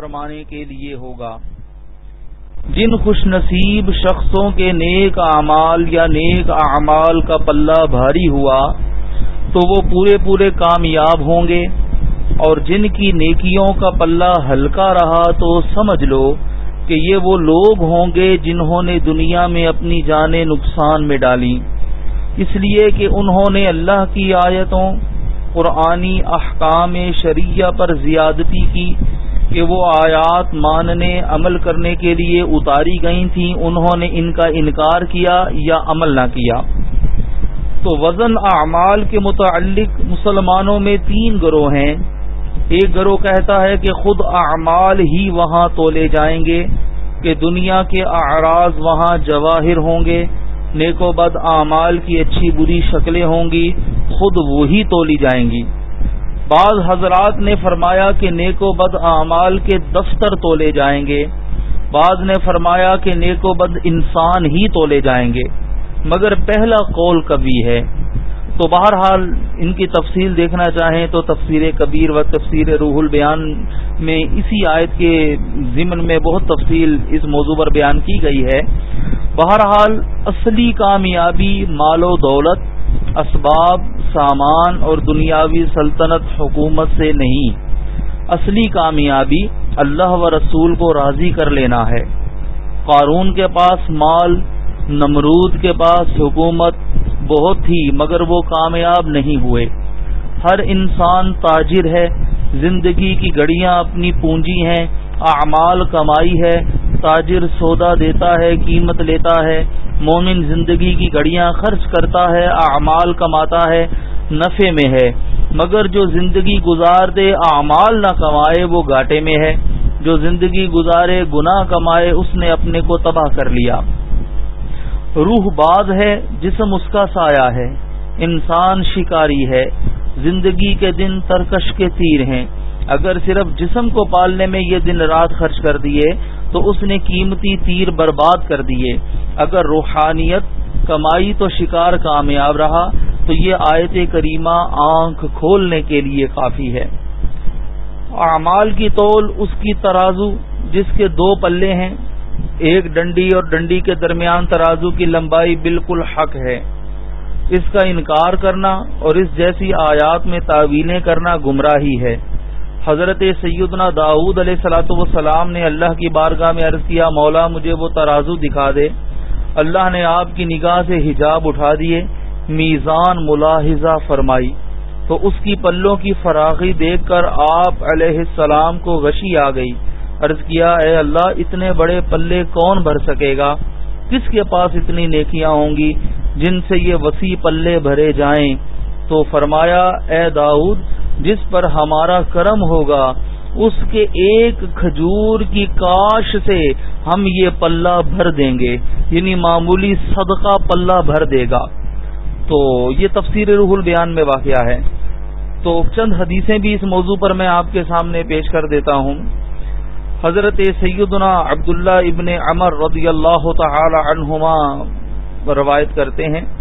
فرمانے کے لیے ہوگا۔ جن خوش نصیب شخصوں کے نیک اعمال یا نیک اعمال کا پلہ بھاری ہوا، تو وہ پورے پورے کامیاب ہوں گے۔ اور جن کی نیکیوں کا پلہ ہلکا رہا، تو سمجھ لو کہ یہ وہ لوگ ہوں گے جنہوں نے دنیا میں اپنی جانیں نقصان میں ڈالی۔ اس لیے کہ انہوں نے اللہ کی آیتوں، قرآنی احکام شریعہ پر زیادتی کی کہ وہ آیات ماننے، عمل کرنے کے لیے اتاری گئی تھیں، انہوں نے ان کا انکار کیا یا عمل نہ کیا۔ تو وزن اعمال کے متعلق مسلمانوں میں تین گروہ ہیں۔ ایک گروہ کہتا ہے کہ خود اعمال ہی وہاں تولے جائیں گے، کہ دنیا کے اعراض وہاں جواہر ہوں گے۔ نیک و بد اعمال کی اچھی بری شکلیں ہوں گی، خود وہی تولی جائیں گی۔ بعض حضرات نے فرمایا کہ نیک و بد اعمال کے دفتر تولے جائیں گے۔ بعض نے فرمایا کہ نیک و بد انسان ہی تولے جائیں گے۔ مگر پہلا قول کبھی ہے۔ تو بہرحال ان کی تفصیل دیکھنا چاہیں تو تفسیر کبیر و تفسیر روح البیان میں اسی آیت کے ضمن میں بہت تفصیل اس موضوع پر بیان کی گئی ہے۔ بہرحال اصلی کامیابی مال و دولت، اسباب سامان اور دنیاوی سلطنت حکومت سے نہیں۔ اصلی کامیابی اللہ و رسول کو راضی کر لینا ہے۔ قارون کے پاس مال، نمرود کے پاس حکومت بہت تھی، مگر وہ کامیاب نہیں ہوئے۔ ہر انسان تاجر ہے، زندگی کی گڑیاں اپنی پونجی ہیں، اعمال کمائی ہے تاجر سودا دیتا ہے، قیمت لیتا ہے، مومن زندگی کی گھڑیاں خرچ کرتا ہے، اعمال کماتا ہے نفے میں ہے۔ مگر جو زندگی گزار دے، اعمال نہ کمائے، وہ گاٹے میں ہے۔ جو زندگی گزارے، گناہ کمائے، اس نے اپنے کو تباہ کر لیا۔ روح باز ہے، جسم اس کا سایہ ہے۔ انسان شکاری ہے۔ زندگی کے دن ترکش کے تیر ہیں۔ اگر صرف جسم کو پالنے میں یہ دن رات خرچ کر دیے تو اس نے قیمتی تیر برباد کر دیے۔ اگر روحانیت کمائی تو شکار کامیاب رہا، تو یہ آیت کریمہ آنکھ کھولنے کے لیے کافی ہے۔ اعمال کی تول اس کی ترازو جس کے دو پلے ہیں، ایک ڈنڈی اور ڈنڈی کے درمیان ترازو کی لمبائی بالکل حق ہے۔ اس کا انکار کرنا اور اس جیسی آیات میں تعویلیں کرنا گمراہی ہے۔ حضرت سیدنا داود علیہ سلاۃ وسلام نے اللہ کی بارگاہ میں عرض کیا، مولا مجھے وہ ترازو دکھا دے۔ اللہ نے آپ کی نگاہ سے حجاب اٹھا دیے، میزان ملاحظہ فرمائی۔ تو اس کی پلوں کی فراغی دیکھ کر آپ علیہ السلام کو غشی آ گئی۔ عرض کیا، اے اللہ، اتنے بڑے پلے کون بھر سکے گا؟ کس کے پاس اتنی نیکیاں ہوں گی جن سے یہ وسیع پلے بھرے جائیں؟ تو فرمایا، اے داؤد، جس پر ہمارا کرم ہوگا، اس کے ایک کھجور کی کاش سے ہم یہ پلہ بھر دیں گے. یعنی معمولی صدقہ پلہ بھر دے گا۔ تو یہ تفسیر روح البیان میں واقعہ ہے۔ تو چند حدیثیں بھی اس موضوع پر میں آپ کے سامنے پیش کر دیتا ہوں۔ حضرت سیدنا عبداللہ ابن عمر رضی اللہ تعالی عنہما روایت کرتے ہیں۔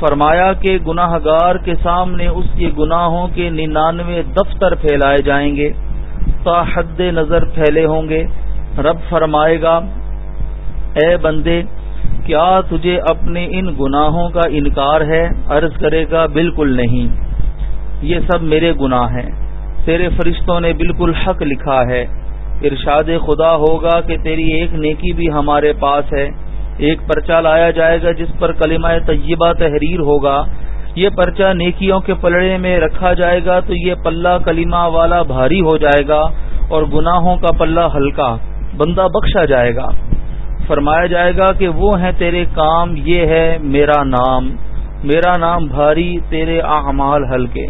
فرمایا کہ گناہ گار کے سامنے اس کے گناہوں کے ننانوے دفتر پھیلائے جائیں گے۔ تا حد نظر پھیلے ہوں گے۔ رب فرمائے گا، اے بندے، کیا تجھے اپنے ان گناہوں کا انکار ہے؟ عرض کرے گا، بالکل نہیں۔ یہ سب میرے گناہ ہیں۔ تیرے فرشتوں نے بالکل حق لکھا ہے۔ ارشاد خدا ہوگا کہ تیری ایک نیکی بھی ہمارے پاس ہے۔ ایک پرچہ لایا جائے گا جس پر کلمہ طیبہ تحریر ہوگا، یہ پرچہ نیکیوں کے پلڑے میں رکھا جائے گا تو یہ پلہ کلمہ والا بھاری ہو جائے گا اور گناہوں کا پلہ ہلکا بندہ بخشا جائے گا۔ فرمایا جائے گا کہ وہ ہیں تیرے کام، یہ ہے میرا نام۔ میرا نام بھاری، تیرے اعمال ہلکے۔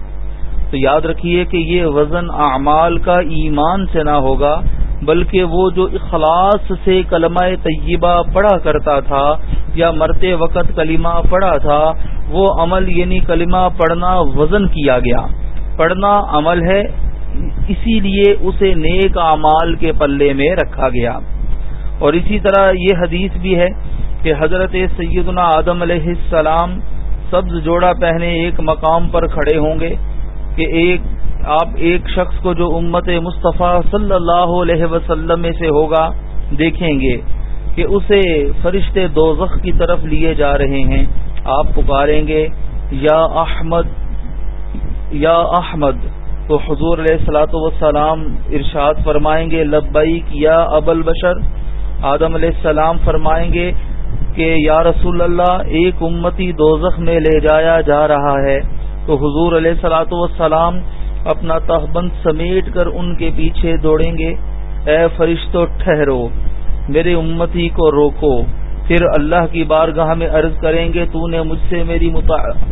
تو یاد رکھیے کہ یہ وزن اعمال کا ایمان سے نہ ہوگا بلکہ وہ جو اخلاص سے کلمہ طیبہ پڑھا کرتا تھا یا مرتے وقت کلمہ پڑھا تھا، وہ عمل یعنی کلمہ پڑھنا وزن کیا گیا۔ پڑھنا عمل ہے، اسی لیے اسے نیک اعمال کے پلے میں رکھا گیا۔ اور اسی طرح یہ حدیث بھی ہے کہ حضرت سیدنا آدم علیہ السلام سبز جوڑا پہنے ایک مقام پر کھڑے ہوں گے کہ ایک آپ ایک شخص کو جو امت مصطفیٰ صلی اللہ علیہ وسلم میں سے ہوگا، دیکھیں گے کہ اسے فرشتے دوزخ کی طرف لیے جا رہے ہیں۔ آپ پکاریں گے، یا احمد یا احمد۔ تو حضور علیہ السلاۃ وسلام ارشاد فرمائیں گے، لبیک یا ابل بشر آدم علیہ السلام فرمائیں گے کہ، یا رسول اللہ ایک امتی دوزخ میں لے جایا جا رہا ہے۔ تو حضور علیہ سلاۃ وسلام اپنا تہبند سمیٹ کر ان کے پیچھے دوڑیں گے۔ اے فرشتو، ٹھہرو۔ میرے امتی کو روکو۔ پھر اللہ کی بارگاہ میں عرض کریں گے، تو نے مجھ سے میری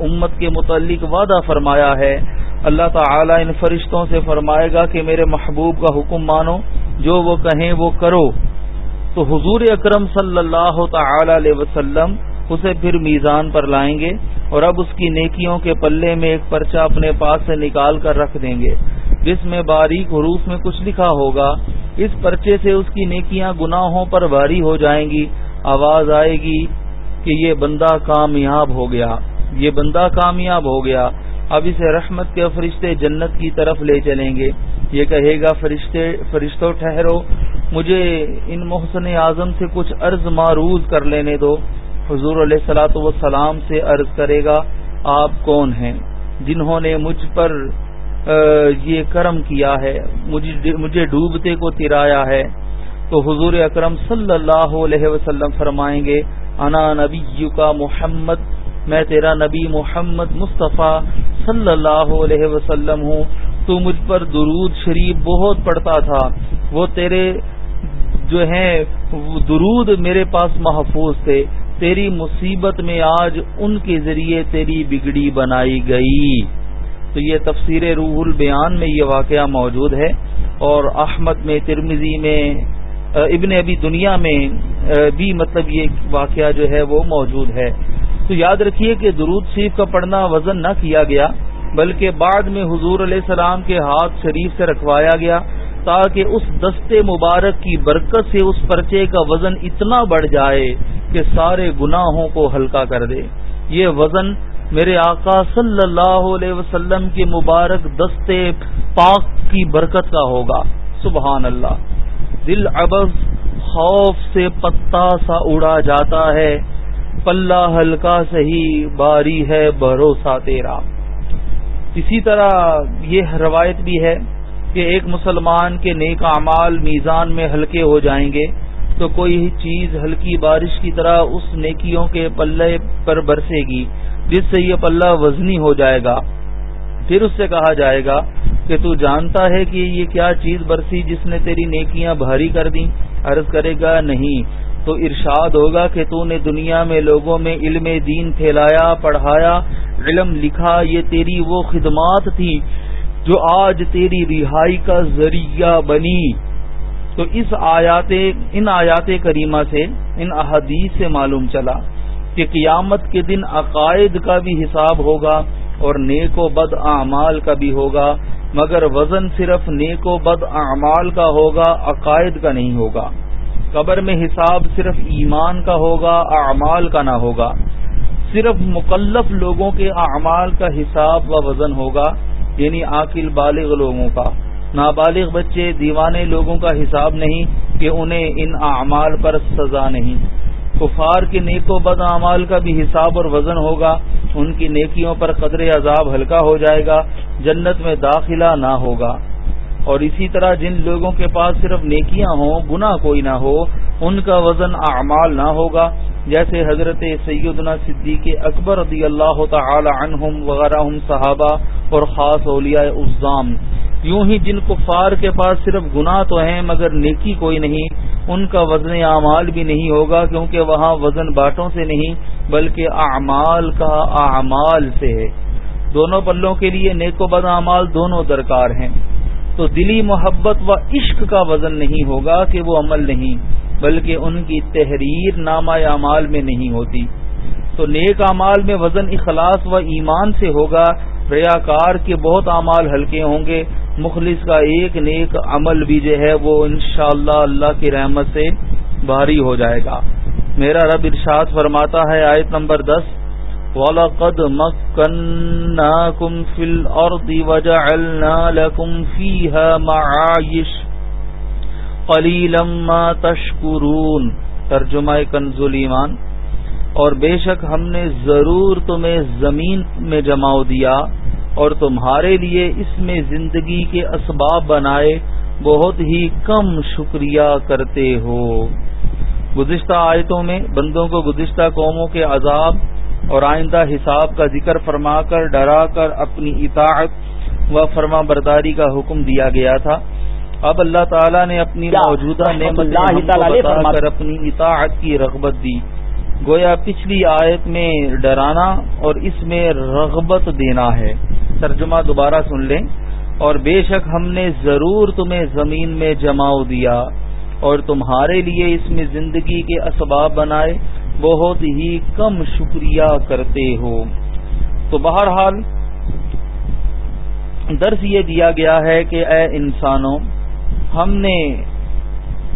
امت کے متعلق وعدہ فرمایا ہے۔ اللہ تعالی ان فرشتوں سے فرمائے گا کہ میرے محبوب کا حکم مانو، جو وہ کہیں وہ کرو۔ تو حضور اکرم صلی اللہ تعالی علیہ وسلم اسے پھر میزان پر لائیں گے۔ اور اب اس کی نیکیوں کے پلے میں ایک پرچہ اپنے پاس سے نکال کر رکھ دیں گے، جس میں باریک حروف میں کچھ لکھا ہوگا۔ اس پرچے سے اس کی نیکیاں گناہوں پر بھاری ہو جائیں گی۔ آواز آئے گی کہ یہ بندہ کامیاب ہو گیا۔ یہ بندہ کامیاب ہو گیا۔ اب اسے رحمت کے فرشتے جنت کی طرف لے چلیں گے۔ یہ کہے گا، فرشتے فرشتوں ٹھہرو، مجھے ان محسن اعظم سے کچھ عرض معروض کر لینے دو۔ حضور علیہ سلاۃ وسلام سے عرض کرے گا، آپ کون ہیں؟ جنہوں نے مجھ پر یہ کرم کیا ہے، مجھے ڈوبتے کو ترایا ہے۔ تو حضور اکرم صلی اللہ علیہ وسلم فرمائیں گے، انا نبی کا محمد، میں تیرا نبی محمد مصطفیٰ صلی اللہ علیہ وسلم ہوں۔ تو مجھ پر درود شریف بہت پڑتا تھا۔ وہ تیرے جو ہیں درود میرے پاس محفوظ تھے۔ تیری مصیبت میں آج ان کے ذریعے تیری بگڑی بنائی گئی۔ تو یہ تفسیر روح البیان میں یہ واقعہ موجود ہے اور احمد میں ترمزی میں ابن ابی دنیا میں بھی مطلب یہ واقعہ جو ہے وہ موجود ہے۔ تو یاد رکھیے کہ درود شریف کا پڑھنا وزن نہ کیا گیا، بلکہ بعد میں حضور علیہ السلام کے ہاتھ شریف سے رکھوایا گیا تاکہ اس دستے مبارک کی برکت سے اس پرچے کا وزن اتنا بڑھ جائے۔ کہ سارے گناہوں کو ہلکا کر دے۔ یہ وزن میرے آقا صلی اللہ علیہ وسلم کے مبارک دستے پاک کی برکت کا ہوگا۔ سبحان اللہ دل ابز خوف سے پتا سا اڑا جاتا ہے۔ پلہ ہلکا سہی، باری ہے بھروسہ تیرا۔ اسی طرح یہ روایت بھی ہے کہ ایک مسلمان کے نیک اعمال میزان میں ہلکے ہو جائیں گے۔ تو کوئی چیز ہلکی بارش کی طرح اس نیکیوں کے پلے پر برسے گی، جس سے یہ پلہ وزنی ہو جائے گا۔ پھر اس سے کہا جائے گا کہ تو جانتا ہے کہ یہ کیا چیز برسی جس نے تیری نیکیاں بھاری کر دی عرض کرے گا، نہیں۔ تو ارشاد ہوگا کہ تو نے دنیا میں لوگوں میں علم دین پھیلایا، پڑھایا، علم لکھا، یہ تیری وہ خدمات تھی جو آج تیری رہائی کا ذریعہ بنی۔ تو اس آیات، ان آیات کریمہ سے، ان احادیث سے معلوم چلا کہ قیامت کے دن عقائد کا بھی حساب ہوگا اور نیک و بد اعمال کا بھی ہوگا، مگر وزن صرف نیک و بد اعمال کا ہوگا، عقائد کا نہیں ہوگا۔ قبر میں حساب صرف ایمان کا ہوگا، اعمال کا نہ ہوگا۔ صرف مکلف لوگوں کے اعمال کا حساب و وزن ہوگا یعنی عاقل بالغ لوگوں کا۔ نابالغ بچے دیوانے لوگوں کا حساب نہیں کہ انہیں ان اعمال پر سزا نہیں۔ کفار کے نیک و بد اعمال کا بھی حساب اور وزن ہوگا، ان کی نیکیوں پر قدر عذاب ہلکا ہو جائے گا، جنت میں داخلہ نہ ہوگا۔ اور اسی طرح جن لوگوں کے پاس صرف نیکیاں ہوں، گناہ کوئی نہ ہو، ان کا وزن اعمال نہ ہوگا۔ جیسے حضرت سیدنا صدیق اکبر رضی اللہ تعالی عنہم وغیرہ صحابہ اور خاص اولیاء الزام۔ یوں ہی جن کفار کے پاس صرف گناہ تو ہیں، مگر نیکی کوئی نہیں، ان کا وزن اعمال بھی نہیں ہوگا، کیونکہ وہاں وزن باٹوں سے نہیں، بلکہ اعمال کا اعمال سے ہے۔ دونوں پلوں کے لیے نیک و بد اعمال دونوں درکار ہیں۔ تو دلی محبت و عشق کا وزن نہیں ہوگا کہ وہ عمل نہیں، بلکہ ان کی تحریر نامہ اعمال میں نہیں ہوتی۔ تو نیک اعمال میں وزن اخلاص و ایمان سے ہوگا، ریاکار کے بہت اعمال ہلکے ہوں گے مخلص کا ایک نیک عمل بھی جو ہے وہ انشاءاللہ اللہ کی رحمت سے بھاری ہو جائے گا۔ میرا رب ارشاد فرماتا ہے آیت نمبر دس۔ وَلَقَدْ مَكَّنَّاكُمْ فِي الْأَرْضِ وَجَعَلْنَا لَكُمْ فِيهَا مَعَايِشْ۔ قَلِيلًا مَا تَشْكُرُونَ۔ ترجمہ کنز ایمان۔ اور بے شک ہم نے ضرور تمہیں زمین میں جماؤ دیا۔ اور تمہارے لیے اس میں زندگی کے اسباب بنائے بہت ہی کم شکریہ کرتے ہو۔ گزشتہ آیتوں میں بندوں کو گزشتہ قوموں کے عذاب اور آئندہ حساب کا ذکر فرما کر ڈرا کر اپنی اطاعت و فرما برداری کا حکم دیا گیا تھا۔ اب اللہ تعالیٰ نے اپنی موجودہ نعمت کر اپنی اطاعت کی رغبت دی۔ گویا پچھلی آیت میں ڈرانا اور اس میں رغبت دینا ہے۔ ترجمہ دوبارہ سن لیں۔ اور بے شک ہم نے ضرور تمہیں زمین میں جماؤ دیا اور تمہارے لیے اس میں زندگی کے اسباب بنائے۔ بہت ہی کم شکریہ کرتے ہو۔ تو بہرحال درس یہ دیا گیا ہے کہ اے انسانوں، ہم نے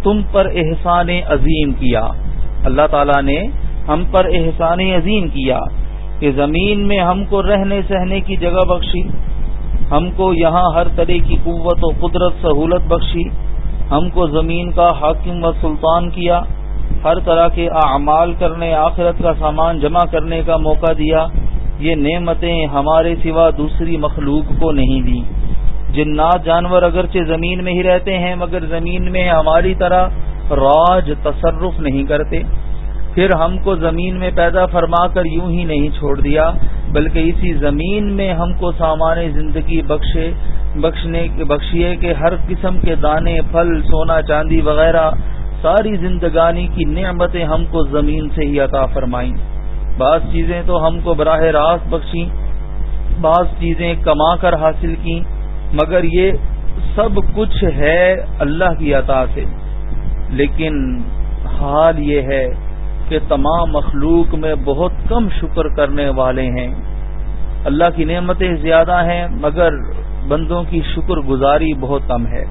تم پر احسان عظیم کیا۔ اللہ تعالی نے ہم پر احسان عظیم کیا کہ زمین میں ہم کو رہنے سہنے کی جگہ بخشی، ہم کو یہاں ہر طرح کی قوت و قدرت سہولت بخشی، ہم کو زمین کا حاکم و سلطان کیا، ہر طرح کے اعمال کرنے، آخرت کا سامان جمع کرنے کا موقع دیا۔ یہ نعمتیں ہمارے سوا دوسری مخلوق کو نہیں دی۔ جنات جانور اگرچہ زمین میں ہی رہتے ہیں، مگر زمین میں ہماری طرح راج تصرف نہیں کرتے۔ پھر ہم کو زمین میں پیدا فرما کر یوں ہی نہیں چھوڑ دیا، بلکہ اسی زمین میں ہم کو سامان زندگی بخشے، بخشنے بخشیے کہ ہر قسم کے دانے، پھل، سونا، چاندی وغیرہ، ساری زندگانی کی نعمتیں ہم کو زمین سے ہی عطا فرمائیں۔ بعض چیزیں تو ہم کو براہ راست بخشیں، بعض چیزیں کما کر حاصل کی مگر یہ سب کچھ ہے اللہ کی عطا سے۔ لیکن حال یہ ہے کہ تمام مخلوق میں بہت کم شکر کرنے والے ہیں۔ اللہ کی نعمتیں زیادہ ہیں، مگر بندوں کی شکر گزاری بہت کم ہے۔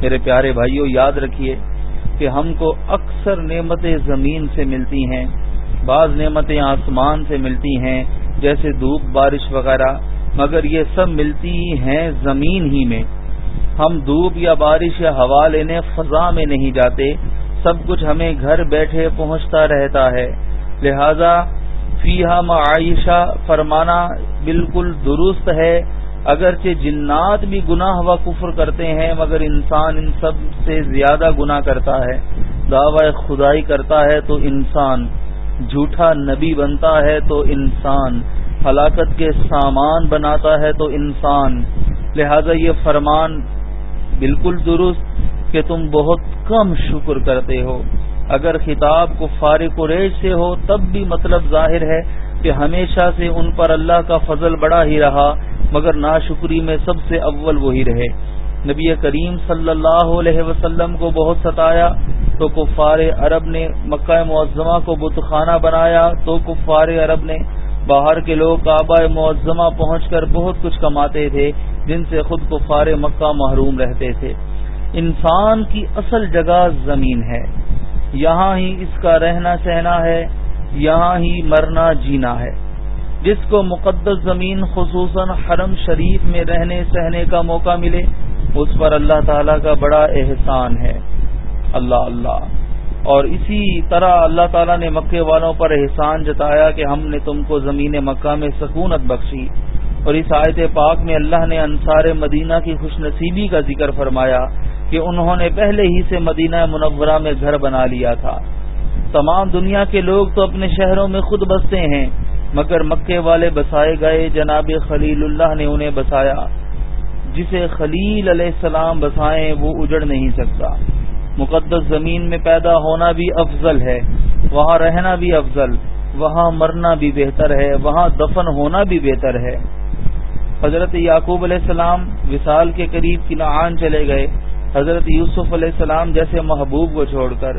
میرے پیارے بھائیوں یاد رکھیے کہ ہم کو اکثر نعمتیں زمین سے ملتی ہیں، بعض نعمتیں آسمان سے ملتی ہیں، جیسے دھوپ، بارش وغیرہ، مگر یہ سب ملتی ہیں زمین ہی میں۔ ہم دھوپ یا بارش یا ہوا لینے فضا میں نہیں جاتے سب کچھ ہمیں گھر بیٹھے پہنچتا رہتا ہے۔ لہذا فیحا معائشہ فرمانا بالکل درست ہے۔ اگرچہ جنات بھی گناہ و کفر کرتے ہیں، مگر انسان ان سب سے زیادہ گناہ کرتا ہے۔ دعوی خدائی کرتا ہے تو انسان۔ جھوٹا نبی بنتا ہے تو انسان۔ ہلاکت کے سامان بناتا ہے تو انسان۔ لہذا یہ فرمان بالکل درست کہ تم بہت کم شکر کرتے ہو۔ اگر خطاب کو فارغ و ریج سے ہو، تب بھی مطلب ظاہر ہے کہ ہمیشہ سے ان پر اللہ کا فضل بڑا ہی رہا، مگر ناشکری میں سب سے اول وہی رہے۔ نبی کریم صلی اللہ علیہ وسلم کو بہت ستایا، تو کفار عرب نے مکہ معظمہ کو بت خانہ بنایا، تو کفار عرب نے باہر کے لوگ کعبہ معظمہ پہنچ کر بہت کچھ کماتے تھے، جن سے خود کفار مکہ محروم رہتے تھے۔ انسان کی اصل جگہ زمین ہے۔ یہاں ہی اس کا رہنا سہنا ہے، یہاں ہی مرنا جینا ہے۔ جس کو مقدس زمین خصوصاً حرم شریف میں رہنے سہنے کا موقع ملے، اس پر اللہ تعالی کا بڑا احسان ہے۔ اللہ اللہ۔ اور اسی طرح اللہ تعالیٰ نے مکے والوں پر احسان جتایا کہ ہم نے تم کو زمین مکہ میں سکونت بخشی۔ اور اس آیت پاک میں اللہ نے انصار مدینہ کی خوش نصیبی کا ذکر فرمایا۔ کہ انہوں نے پہلے ہی سے مدینہ منورہ میں گھر بنا لیا تھا۔ تمام دنیا کے لوگ تو اپنے شہروں میں خود بستے ہیں، مگر مکے والے بسائے گئے جناب خلیل اللہ نے انہیں بسایا۔ جسے خلیل علیہ السلام بسائیں وہ اجڑ نہیں سکتا۔ مقدس زمین میں پیدا ہونا بھی افضل ہے، وہاں رہنا بھی افضل، وہاں مرنا بھی بہتر ہے، وہاں دفن ہونا بھی بہتر ہے۔ حضرت یعقوب علیہ السلام وصال کے قریب کنعان چلے گئے۔ حضرت یوسف علیہ السلام جیسے محبوب کو چھوڑ کر،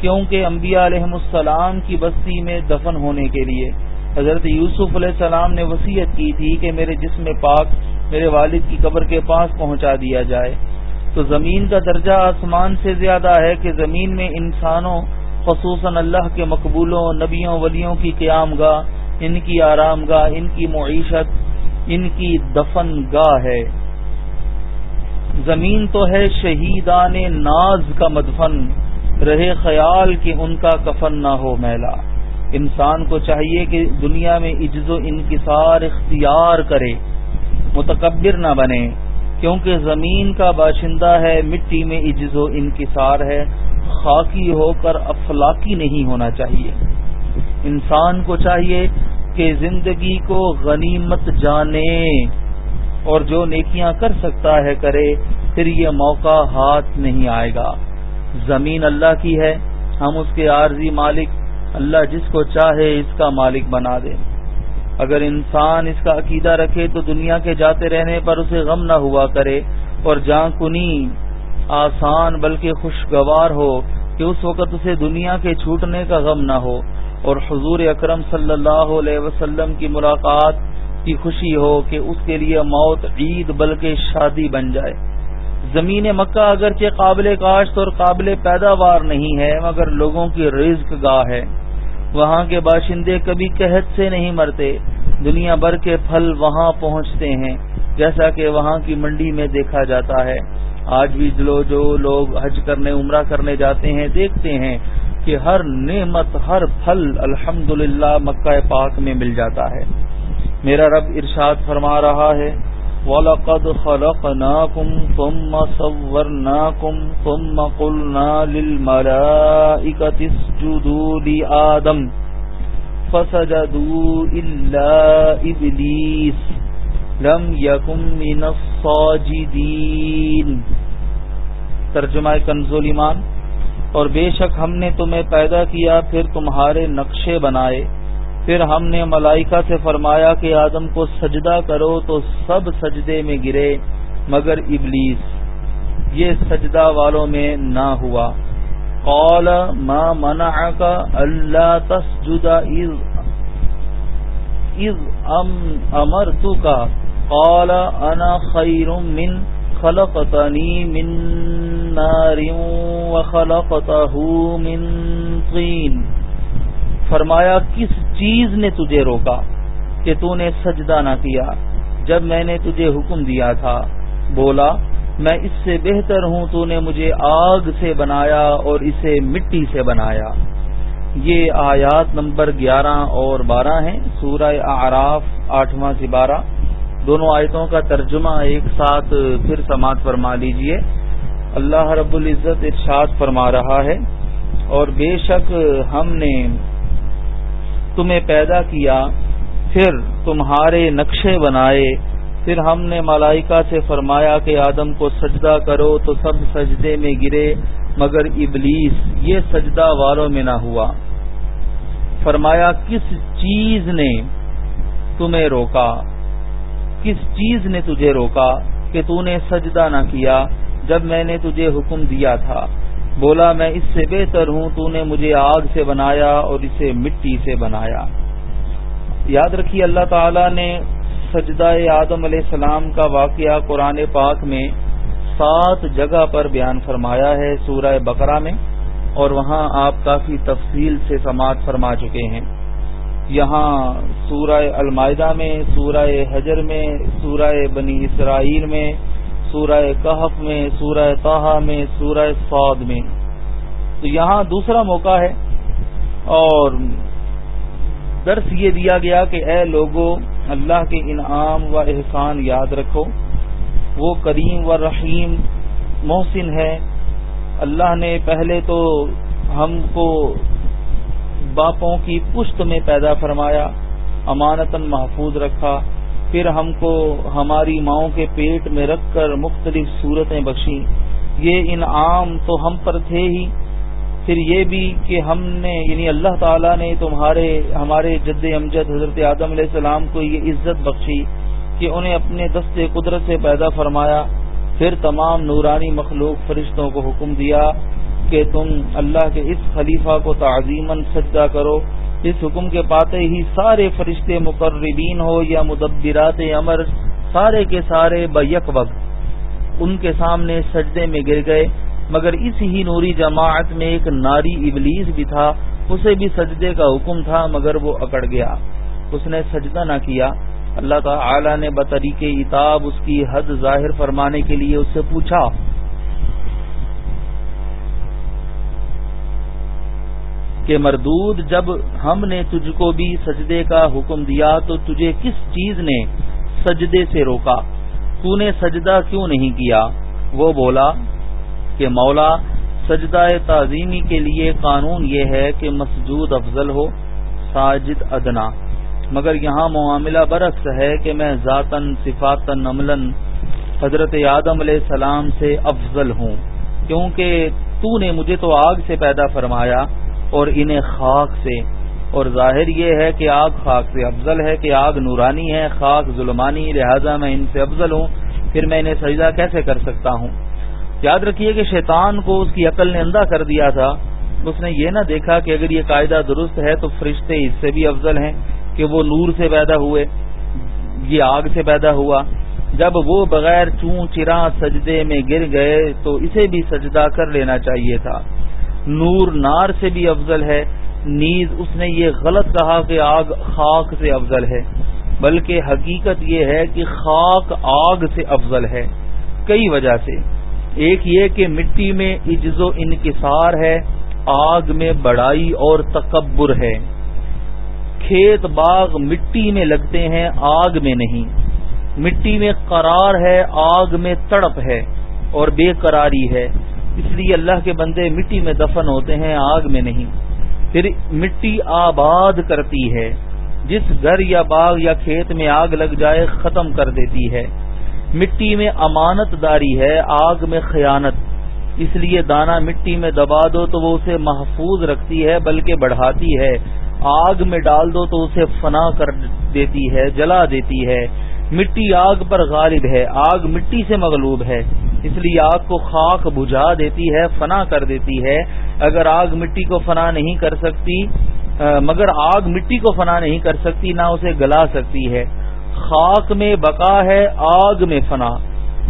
کیونکہ انبیاء علیہ السلام کی بستی میں دفن ہونے کے لیے حضرت یوسف علیہ السلام نے وسیعت کی تھی کہ میرے جسم پاک، میرے والد کی قبر کے پاس پہنچا دیا جائے۔ تو زمین کا درجہ آسمان سے زیادہ ہے کہ زمین میں انسانوں، خصوصاً اللہ کے مقبولوں، نبیوں، ولیوں کی قیام گاہ، ان کی آرام گاہ، ان کی معیشت، ان کی دفن گاہ ہے۔ زمین تو ہے شہیدان ناز کا مدفن، رہے خیال کہ ان کا کفن نہ ہو میلا۔ انسان کو چاہیے کہ دنیا میں عجز و انکسار اختیار کرے، متکبر نہ بنے، کیونکہ زمین کا باشندہ ہے، مٹی میں عجز و انکسار ہے، خاکی ہو کر افلاقی نہیں ہونا چاہیے۔ انسان کو چاہیے کہ زندگی کو غنیمت جانے۔ اور جو نیکیاں کر سکتا ہے کرے، پھر یہ موقع ہاتھ نہیں آئے گا۔ زمین اللہ کی ہے، ہم اس کے عارضی مالک۔ اللہ جس کو چاہے اس کا مالک بنا دے۔ اگر انسان اس کا عقیدہ رکھے تو دنیا کے جاتے رہنے پر اسے غم نہ ہوا کرے اور جان کنی آسان بلکہ خوشگوار ہو کہ اس وقت اسے دنیا کے چھوٹنے کا غم نہ ہو۔ اور حضور اکرم صلی اللہ علیہ وسلم کی ملاقات کی خوشی ہو کہ اس کے لیے موت عید بلکہ شادی بن جائے۔ زمین مکہ اگرچہ قابل کاشت اور قابل پیداوار نہیں ہے، مگر لوگوں کی رزق گاہ ہے۔ وہاں کے باشندے کبھی قحط سے نہیں مرتے، دنیا بھر کے پھل وہاں پہنچتے ہیں، جیسا کہ وہاں کی منڈی میں دیکھا جاتا ہے۔ آج بھی جو جو لوگ حج کرنے، عمرہ کرنے جاتے ہیں، دیکھتے ہیں کہ ہر نعمت، ہر پھل الحمد مکہ پاک میں مل جاتا ہے۔ میرا رب ارشاد فرما رہا ہے، وَلَقَدْ خَلَقْنَاكُمْ ثُمَّ صَوَّرْنَاكُمْ ثُمَّ قُلْنَا لِلْمَلَائِكَةِ اسْجُدُوا لِآدَمَ فَسَجَدُوا إِلَّا إِبْلِيسَ لَمْ يَكُنْ مِنَ الصَّاجِدِينَ۔ ترجمہ کنزول ایمان، اور بے شک ہم نے تمہیں پیدا کیا، پھر تمہارے نقشے بنائے۔ پھر ہم نے ملائکہ سے فرمایا کہ آدم کو سجدہ کرو تو سب سجدے میں گرے، مگر ابلیس، یہ سجدہ والوں میں نہ ہوا۔ قال، ما منعك اللہ تسجد اذ اذ ام امرتك قال، انا خیر من خلقتنی من نار وخلقته من طین۔ فرمایا، کس چیز نے تجھے روکا کہ تو نے سجدہ نہ کیا؟ جب میں نے تجھے حکم دیا تھا، بولا، میں اس سے بہتر ہوں، تو نے مجھے آگ سے بنایا اور اسے مٹی سے بنایا۔ یہ آیات نمبر گیارہ اور بارہ ہیں، سورہ آراف آٹھواں سے بارہ۔ دونوں آیتوں کا ترجمہ ایک ساتھ پھر سماعت فرما لیجیے۔ اللہ رب العزت ارشاد فرما رہا ہے، اور بے شک ہم نے تمہیں پیدا کیا، پھر تمہارے نقشے بنائے۔ پھر ہم نے ملائکہ سے فرمایا کہ آدم کو سجدہ کرو تو سب سجدے میں گرے، مگر ابلیس یہ سجدہ والوں میں نہ ہوا۔ فرمایا، کس چیز نے تمہیں روکا؟ کس چیز نے تجھے روکا کہ تو نے سجدہ نہ کیا جب میں نے تجھے حکم دیا تھا؟ بولا میں اس سے بہتر ہوں، تو نے مجھے آگ سے بنایا اور اسے مٹی سے بنایا۔ یاد رکھیے، اللہ تعالی نے سجدہ آدم علیہ السلام کا واقعہ قرآن پاک میں سات جگہ پر بیان فرمایا ہے سورہ بقرہ میں، اور وہاں آپ کافی تفصیل سے سماعت فرما چکے ہیں۔ یہاں سورہ المائدہ میں، سورہ حجر میں، سورہ بنی اسرائیل میں سورہ کہف میں، سورہ تاہا میں، سورہ سعود میں۔ تو یہاں دوسرا موقع ہے اور درس یہ دیا گیا کہ اے لوگوں اللہ کے انعام و احسان یاد رکھو۔ وہ کریم و رحیم محسن ہے۔ اللہ نے پہلے تو ہم کو باپوں کی پشت میں پیدا فرمایا، امانتاً محفوظ رکھا۔ پھر ہم کو ہماری ماؤں کے پیٹ میں رکھ کر مختلف صورتیں بخشیں۔ یہ انعام تو ہم پر تھے ہی۔ پھر یہ بھی کہ ہم نے یعنی اللہ تعالیٰ نے تمہارے، ہمارے جد امجد حضرت آدم علیہ السلام کو یہ عزت بخشی کہ انہیں اپنے دست قدرت سے پیدا فرمایا۔ پھر تمام نورانی مخلوق فرشتوں کو حکم دیا کہ تم اللہ کے اس خلیفہ کو تعظیمن سجدہ کرو۔ اس حکم کے پاتے ہی سارے فرشتے مقربین ہو یا مدبرات امر، سارے کے سارے بیک وقت ان کے سامنے سجدے میں گر گئے۔ مگر اس ہی نوری جماعت میں ایک ناری ابلیس بھی تھا، اسے بھی سجدے کا حکم تھا، مگر وہ اکڑ گیا۔ اس نے سجدہ نہ کیا۔ اللہ تعالی نے بطریق اتاب اس کی حد ظاہر فرمانے کے لیے اس سے پوچھا کہ مردود جب ہم نے تجھ کو بھی سجدے کا حکم دیا تو تجھے کس چیز نے سجدے سے روکا؟ تو نے سجدہ کیوں نہیں کیا؟ وہ بولا کہ مولا، سجدہ تعظیمی کے لیے قانون یہ ہے کہ مسجود افضل ہو، ساجد ادنا۔ مگر یہاں معاملہ برعکس ہے کہ میں ذاتن صفاتن عملن حضرت آدم علیہ السلام سے افضل ہوں۔ کیونکہ تو نے مجھے تو آگ سے پیدا فرمایا اور انہیں خاک سے۔ اور ظاہر یہ ہے کہ آگ خاک سے افضل ہے کہ آگ نورانی ہے، خاک ظلمانی، لہذا میں ان سے افضل ہوں، پھر میں انہیں سجدہ کیسے کر سکتا ہوں؟ یاد رکھیے کہ شیطان کو اس کی عقل نے اندھا کر دیا تھا۔ اس نے یہ نہ دیکھا کہ اگر یہ قاعدہ درست ہے تو فرشتے اس سے بھی افضل ہیں کہ وہ نور سے پیدا ہوئے، یہ آگ سے پیدا ہوا۔ جب وہ بغیر چون چرا سجدے میں گر گئے تو اسے بھی سجدہ کر لینا چاہیے تھا۔ نور نار سے بھی افضل ہے، نیز اس نے یہ غلط کہا کہ آگ خاک سے افضل ہے، بلکہ حقیقت یہ ہے کہ خاک آگ سے افضل ہے۔ کئی وجہ سے۔ ایک یہ کہ مٹی میں عجز و انکسار ہے، آگ میں بڑائی اور تکبر ہے۔ کھیت باغ مٹی میں لگتے ہیں، آگ میں نہیں۔ مٹی میں قرار ہے، آگ میں تڑپ ہے اور بے قراری ہے۔ اس لیے اللہ کے بندے مٹی میں دفن ہوتے ہیں، آگ میں نہیں۔ پھر مٹی آباد کرتی ہے۔ جس گھر یا باغ یا کھیت میں آگ لگ جائے، ختم کر دیتی ہے۔ مٹی میں امانت داری ہے، آگ میں خیانت۔ اس لیے دانا مٹی میں دبا دو تو وہ اسے محفوظ رکھتی ہے، بلکہ بڑھاتی ہے۔ آگ میں ڈال دو تو اسے فنا کر دیتی ہے، جلا دیتی ہے۔ مٹی آگ پر غالب ہے، آگ مٹی سے مغلوب ہے، اس لیے آگ کو خاک بجھا دیتی ہے، فنا کر دیتی ہے۔ اگر آگ مٹی کو فنا نہیں کر سکتی مگر آگ مٹی کو فنا نہیں کر سکتی، نہ اسے گلا سکتی ہے۔ خاک میں بقا ہے، آگ میں فنا۔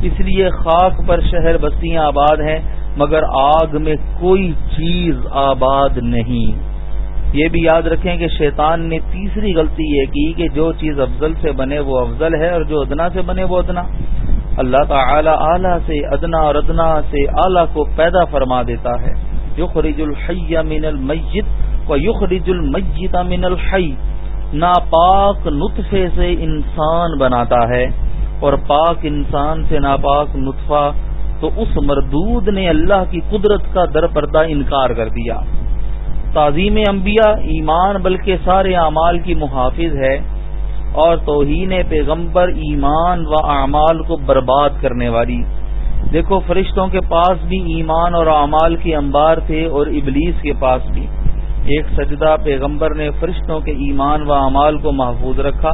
اس لیے خاک پر شہر بستیاں آباد ہیں، مگر آگ میں کوئی چیز آباد نہیں۔ یہ بھی یاد رکھیں کہ شیطان نے تیسری غلطی یہ کی کہ جو چیز افضل سے بنے وہ افضل ہے اور جو ادنا سے بنے وہ ادنا۔ اللہ تعالی اعلیٰ سے ادنا اور ادنا سے اعلیٰ کو پیدا فرما دیتا ہے۔ یخرج الحی من المیت و یخرج المیت من الحی۔ ناپاک نطفے سے انسان بناتا ہے اور پاک انسان سے ناپاک نطفہ تو اس مردود نے اللہ کی قدرت کا در پردہ انکار کر دیا۔ تعظیم انبیاء ایمان بلکہ سارے اعمال کی محافظ ہے اور توہین پیغمبر ایمان و اعمال کو برباد کرنے والی۔ دیکھو، فرشتوں کے پاس بھی ایمان اور اعمال کے انبار تھے اور ابلیس کے پاس بھی۔ ایک سجدہ پیغمبر نے فرشتوں کے ایمان و اعمال کو محفوظ رکھا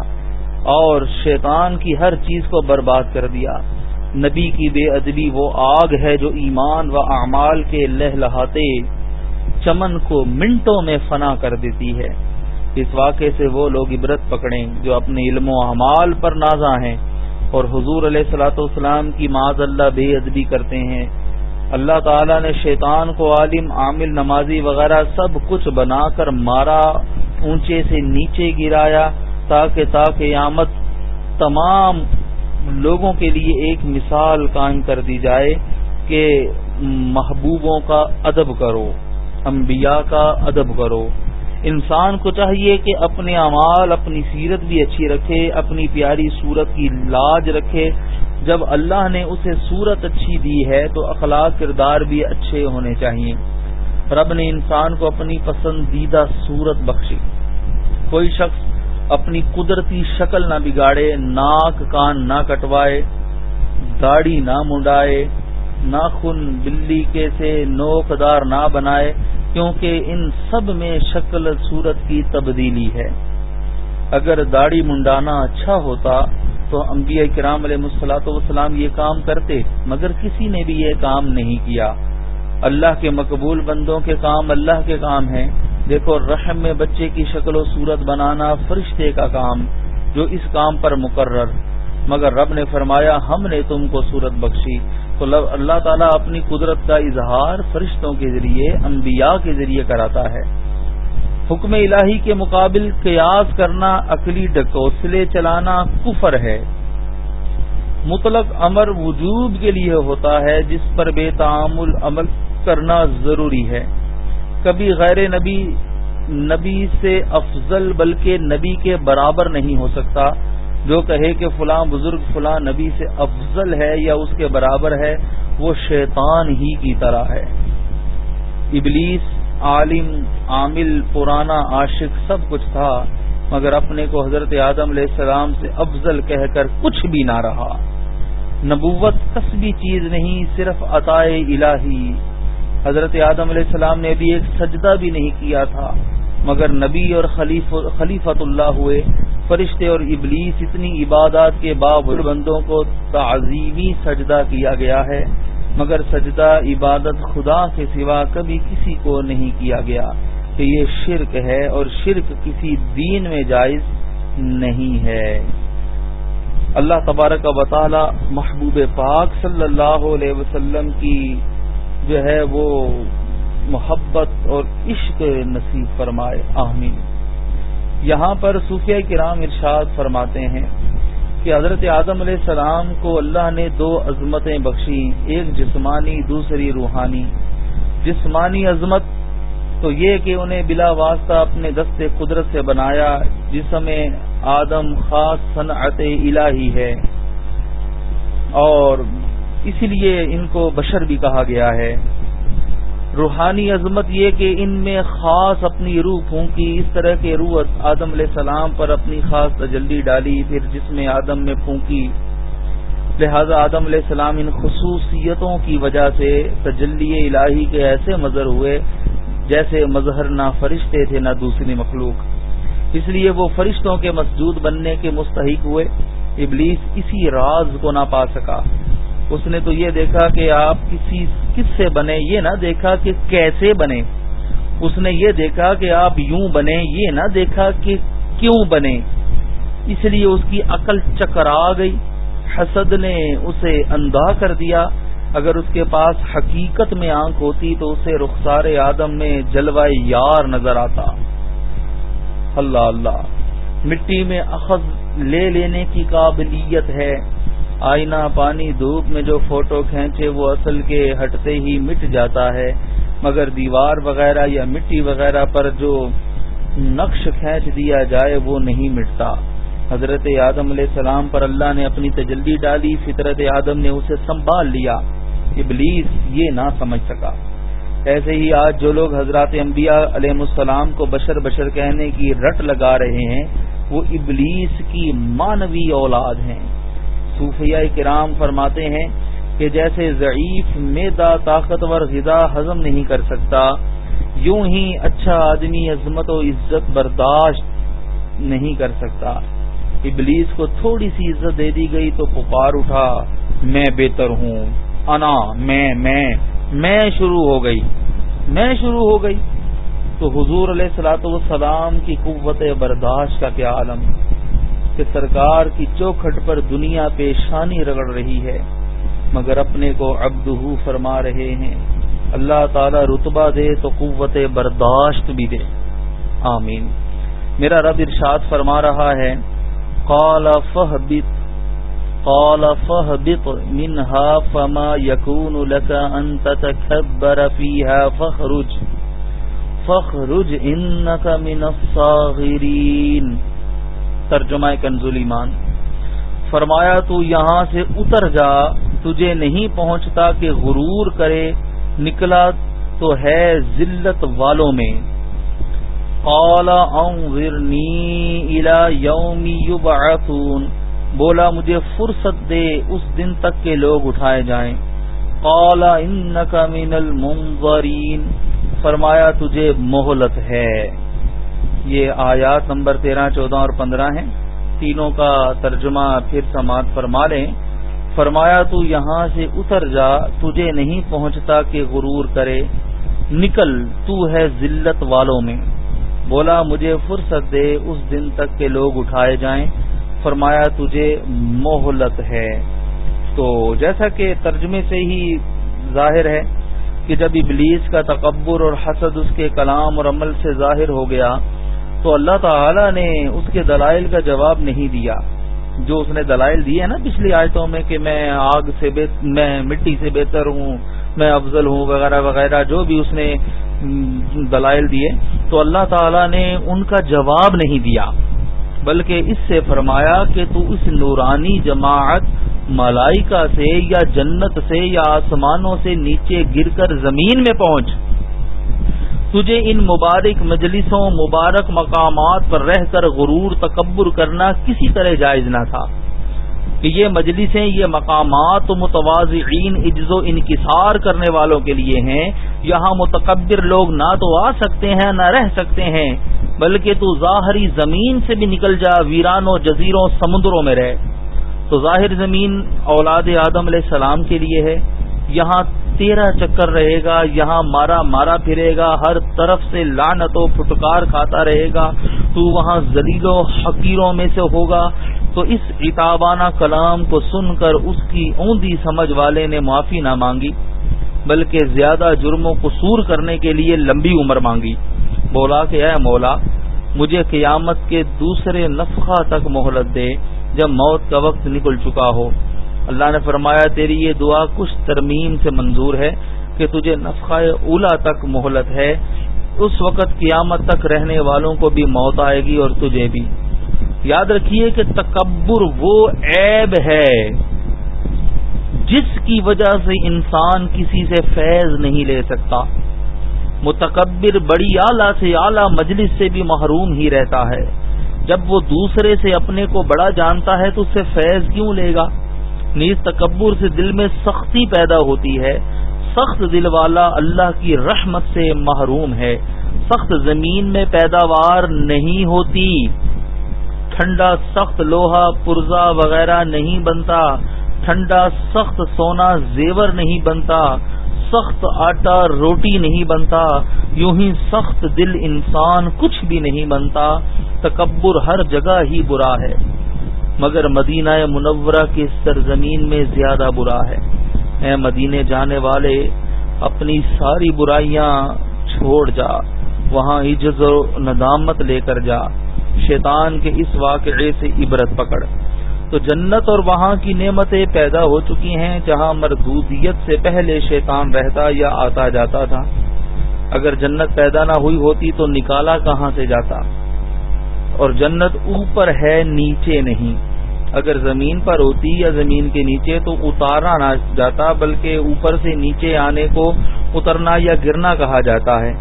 اور شیطان کی ہر چیز کو برباد کر دیا۔ نبی کی بے ادبی وہ آگ ہے جو ایمان و اعمال کے لہلہاتے چمن کو منٹوں میں فنا کر دیتی ہے۔ اس واقعے سے وہ لوگ عبرت پکڑیں جو اپنے علم و اعمال پر نازاں ہیں اور حضور علیہ السلاۃ والسلام کی معذ اللہ بے ادبی کرتے ہیں۔ اللہ تعالی نے شیطان کو عالم، عامل، نمازی وغیرہ سب کچھ بنا کر مارا، اونچے سے نیچے گرایا تاکہ تاکہ آمد تمام لوگوں کے لیے ایک مثال قائم کر دی جائے کہ محبوبوں کا ادب کرو۔ انبیاء کا ادب کرو۔ انسان کو چاہیے کہ اپنے اعمال، اپنی سیرت بھی اچھی رکھے، اپنی پیاری صورت کی لاج رکھے۔ جب اللہ نے اسے صورت اچھی دی ہے تو اخلاق کردار بھی اچھے ہونے چاہیے۔ رب نے انسان کو اپنی پسندیدہ صورت بخشی۔ کوئی شخص اپنی قدرتی شکل نہ بگاڑے، ناک کان نہ کٹوائے، داڑھی نہ منڈائے ناخن بلی کے سے نوکدار نہ بنائے کیونکہ ان سب میں شکل صورت کی تبدیلی ہے۔ اگر داڑھی منڈانا اچھا ہوتا تو انبیاء کرام علیہ مسلاط وسلام یہ کام کرتے، مگر کسی نے بھی یہ کام نہیں کیا۔ اللہ کے مقبول بندوں کے کام اللہ کے کام ہیں۔ دیکھو، رحم میں بچے کی شکل و صورت بنانا فرشتے کا کام، جو اس کام پر مقرر۔ مگر رب نے فرمایا، ہم نے تم کو صورت بخشی۔ تو اللہ تعالیٰ اپنی قدرت کا اظہار فرشتوں کے ذریعے، انبیاء کے ذریعے کراتا ہے۔ حکم الہی کے مقابل قیاس کرنا، عقلی ڈکوسلے چلانا کفر ہے۔ مطلق امر وجوب کے لیے ہوتا ہے، جس پر بے تعامل عمل کرنا ضروری ہے۔ کبھی غیر نبی نبی سے افضل بلکہ نبی کے برابر نہیں ہو سکتا۔ جو کہے کہ فلاں بزرگ، فلاں نبی سے افضل ہے یا اس کے برابر ہے، وہ شیطان ہی کی طرح ہے۔ ابلیس، عالم، عامل، پرانا عاشق، سب کچھ تھا، مگر اپنے کو حضرت آدم علیہ السلام سے افضل کہہ کر کچھ بھی نہ رہا۔ نبوت کسبی چیز نہیں، صرف عطائے الہی۔ حضرت آدم علیہ السلام نے بھی ایک سجدہ بھی نہیں کیا تھا، مگر نبی اور خلیفت اللہ ہوئے۔ فرشتے اور ابلیس اتنی عبادات کے باوجود بندوں کو تعظیمی سجدہ کیا گیا ہے، مگر سجدہ عبادت خدا کے سوا کبھی کسی کو نہیں کیا گیا کہ یہ شرک ہے اور شرک کسی دین میں جائز نہیں ہے۔ اللہ تبارک و تعالی محبوب پاک صلی اللہ علیہ وسلم کی جو ہے وہ محبت اور عشق نصیب فرمائے، آمین۔ یہاں پر صوفیہ کرام ارشاد فرماتے ہیں کہ حضرت آدم علیہ السلام کو اللہ نے دو عظمتیں بخشی، ایک جسمانی، دوسری روحانی۔ جسمانی عظمت تو یہ کہ انہیں بلا واسطہ اپنے دست قدرت سے بنایا جس میں آدم خاص صنعت الہی ہے۔ اور اسی لیے ان کو بشر بھی کہا گیا ہے۔ روحانی عظمت یہ کہ ان میں خاص اپنی روح پھونکی، اس طرح کے روح آدم علیہ السلام پر اپنی خاص تجلی ڈالی، پھر جس میں آدم میں پھونکی۔ لہذا آدم علیہ السلام ان خصوصیتوں کی وجہ سے تجلی الہی کے ایسے مظہر ہوئے جیسے مظہر نہ فرشتے تھے نہ دوسری مخلوق۔ اس لیے وہ فرشتوں کے مسجود بننے کے مستحق ہوئے۔ ابلیس اسی راز کو نہ پا سکا۔ اس نے تو یہ دیکھا کہ آپ کسی کس سے بنے یہ نہ دیکھا کہ کیسے بنے اس نے یہ دیکھا کہ آپ یوں بنے یہ نہ دیکھا کہ کیوں بنے اس لیے اس کی عقل چکرا گئی۔ حسد نے اسے اندھا کر دیا۔ اگر اس کے پاس حقیقت میں آنکھ ہوتی تو اسے رخسار آدم میں جلوائے یار نظر آتا۔ اللہ اللہ، مٹی میں اخذ لے لینے کی قابلیت ہے۔ آئینہ پانی دھوپ میں جو فوٹو کھینچے وہ اصل کے ہٹتے ہی مٹ جاتا ہے۔ مگر دیوار وغیرہ یا مٹی وغیرہ پر جو نقش کھینچ دیا جائے وہ نہیں مٹتا۔ حضرت آدم علیہ السلام پر اللہ نے اپنی تجلی ڈالی، فطرت آدم نے اسے سنبھال لیا۔ ابلیس یہ نہ سمجھ سکا۔ ایسے ہی آج جو لوگ حضرات انبیاء علیہ السلام کو بشر بشر کہنے کی رٹ لگا رہے ہیں، وہ ابلیس کی مانوی اولاد ہیں۔ صوفیہ کرام فرماتے ہیں کہ جیسے ضعیف، میدا، طاقتور غذا ہضم نہیں کر سکتا، یوں ہی اچھا آدمی عظمت و عزت برداشت نہیں کر سکتا۔ ابلیس کو تھوڑی سی عزت دے دی گئی تو پکار اٹھا، میں بہتر ہوں۔ انا، میں میں میں شروع ہو گئی۔ میں شروع ہو گئی۔ تو حضور علیہ السلاۃ والسلام کی قوت برداشت کا کیا عالم؟ کہ سرکار کی چوکھٹ پر دنیا پیشانی رگڑ رہی ہے، مگر اپنے کو ابد فرما رہے ہیں۔ اللہ تعالی رتبہ دے تو قوت برداشت بھی دے۔ آمین۔ میرا رب ارشاد فرما رہا ہے، قال فهبط قال فهبط منها فما يكون لك ان تتكبر فيها فخرج فخرج انك من الصاغرين ترجمہ کنزول ایمان، فرمایا تو یہاں سے اتر جا، تجھے نہیں پہنچتا کہ غرور کرے، نکلا تو ہے ذلت والوں میں۔ قال انظرنی الى یوم یبعثون، بولا مجھے فرصت دے اس دن تک کے لوگ اٹھائے جائیں۔ قال انک من المنظرین، فرمایا تجھے مہلت ہے۔ یہ آیات نمبر تیرہ، چودہ اور پندرہ ہیں۔ تینوں کا ترجمہ پھر سماعت فرما لیں۔ فرمایا، تو یہاں سے اتر جا، تجھے نہیں پہنچتا کہ غرور کرے۔ نکل، تو ہے ذلت والوں میں۔ بولا، مجھے فرصت دے اس دن تک کے لوگ اٹھائے جائیں۔ فرمایا، تجھے مہلت ہے۔ تو جیسا کہ ترجمے سے ہی ظاہر ہے کہ جب ابلیس کا تکبر اور حسد اس کے کلام اور عمل سے ظاہر ہو گیا تو اللہ تعالی نے اس کے دلائل کا جواب نہیں دیا۔ جو اس نے دلائل دیے نا پچھلی آیتوں میں کہ میں آگ سے میں مٹی سے بہتر ہوں، میں افضل ہوں وغیرہ وغیرہ، جو بھی اس نے دلائل دیے، تو اللہ تعالی نے ان کا جواب نہیں دیا۔ بلکہ اس سے فرمایا کہ تو اس نورانی جماعت ملائکہ سے یا جنت سے یا آسمانوں سے نیچے گر کر زمین میں پہنچ۔ تجھے ان مبارک مجلسوں، مبارک مقامات پر رہ کر غرور، تکبر کرنا کسی طرح جائز نہ تھا۔ کہ یہ مجلسیں، یہ مقامات متوازعین عجز و انکسار کرنے والوں کے لیے ہیں، یہاں متکبر لوگ نہ تو آ سکتے ہیں، نہ رہ سکتے ہیں، بلکہ تو ظاہری زمین سے بھی نکل جا، ویرانوں، جزیروں، سمندروں میں رہ۔ تو ظاہر زمین اولاد آدم علیہ السلام کے لیے ہے، یہاں تیرہ چکر رہے گا، یہاں مارا مارا پھرے گا، ہر طرف سے لانت و پھٹکار کھاتا رہے گا، تو وہاں زلیلوں حقیروں میں سے ہوگا۔ تو اس اتابانہ کلام کو سن کر اس کی اوندی سمجھ والے نے معافی نہ مانگی، بلکہ زیادہ جرم و قصور کرنے کے لیے لمبی عمر مانگی۔ بولا کہ اے مولا، مجھے قیامت کے دوسرے نفخہ تک مہلت دے، جب موت کا وقت نکل چکا ہو۔ اللہ نے فرمایا، تیری یہ دعا کچھ ترمیم سے منظور ہے کہ تجھے نفخہ اولا تک مہلت ہے؟ اس وقت قیامت تک رہنے والوں کو بھی موت آئے گی اور تجھے بھی۔ یاد رکھیے کہ تکبر وہ عیب ہے جس کی وجہ سے انسان کسی سے فیض نہیں لے سکتا۔ متکبر بڑی اعلی سے اعلی مجلس سے بھی محروم ہی رہتا ہے۔ جب وہ دوسرے سے اپنے کو بڑا جانتا ہے تو اس سے فیض کیوں لے گا؟ نیز تکبر سے دل میں سختی پیدا ہوتی ہے۔ سخت دل والا اللہ کی رحمت سے محروم ہے۔ سخت زمین میں پیداوار نہیں ہوتی۔ ٹھنڈا سخت لوہا، پرزا وغیرہ نہیں بنتا۔ ٹھنڈا سخت سونا زیور نہیں بنتا۔ سخت آٹا روٹی نہیں بنتا۔ یوں ہی سخت دل انسان کچھ بھی نہیں بنتا۔ تکبر ہر جگہ ہی برا ہے۔ مگر مدینہ منورہ کی سرزمین میں زیادہ برا ہے۔ اے مدینے جانے والے، اپنی ساری برائیاں چھوڑ جا، وہاں عجز و ندامت لے کر جا۔ شیطان کے اس واقعے سے عبرت پکڑ۔ تو جنت اور وہاں کی نعمتیں پیدا ہو چکی ہیں جہاں مردودیت سے پہلے شیطان رہتا یا آتا جاتا تھا۔ اگر جنت پیدا نہ ہوئی ہوتی تو نکالا کہاں سے جاتا؟ اور جنت اوپر ہے، نیچے نہیں۔ اگر زمین پر ہوتی یا زمین کے نیچے تو اتارا نہ جاتا، بلکہ اوپر سے نیچے آنے کو اترنا یا گرنا کہا جاتا ہے۔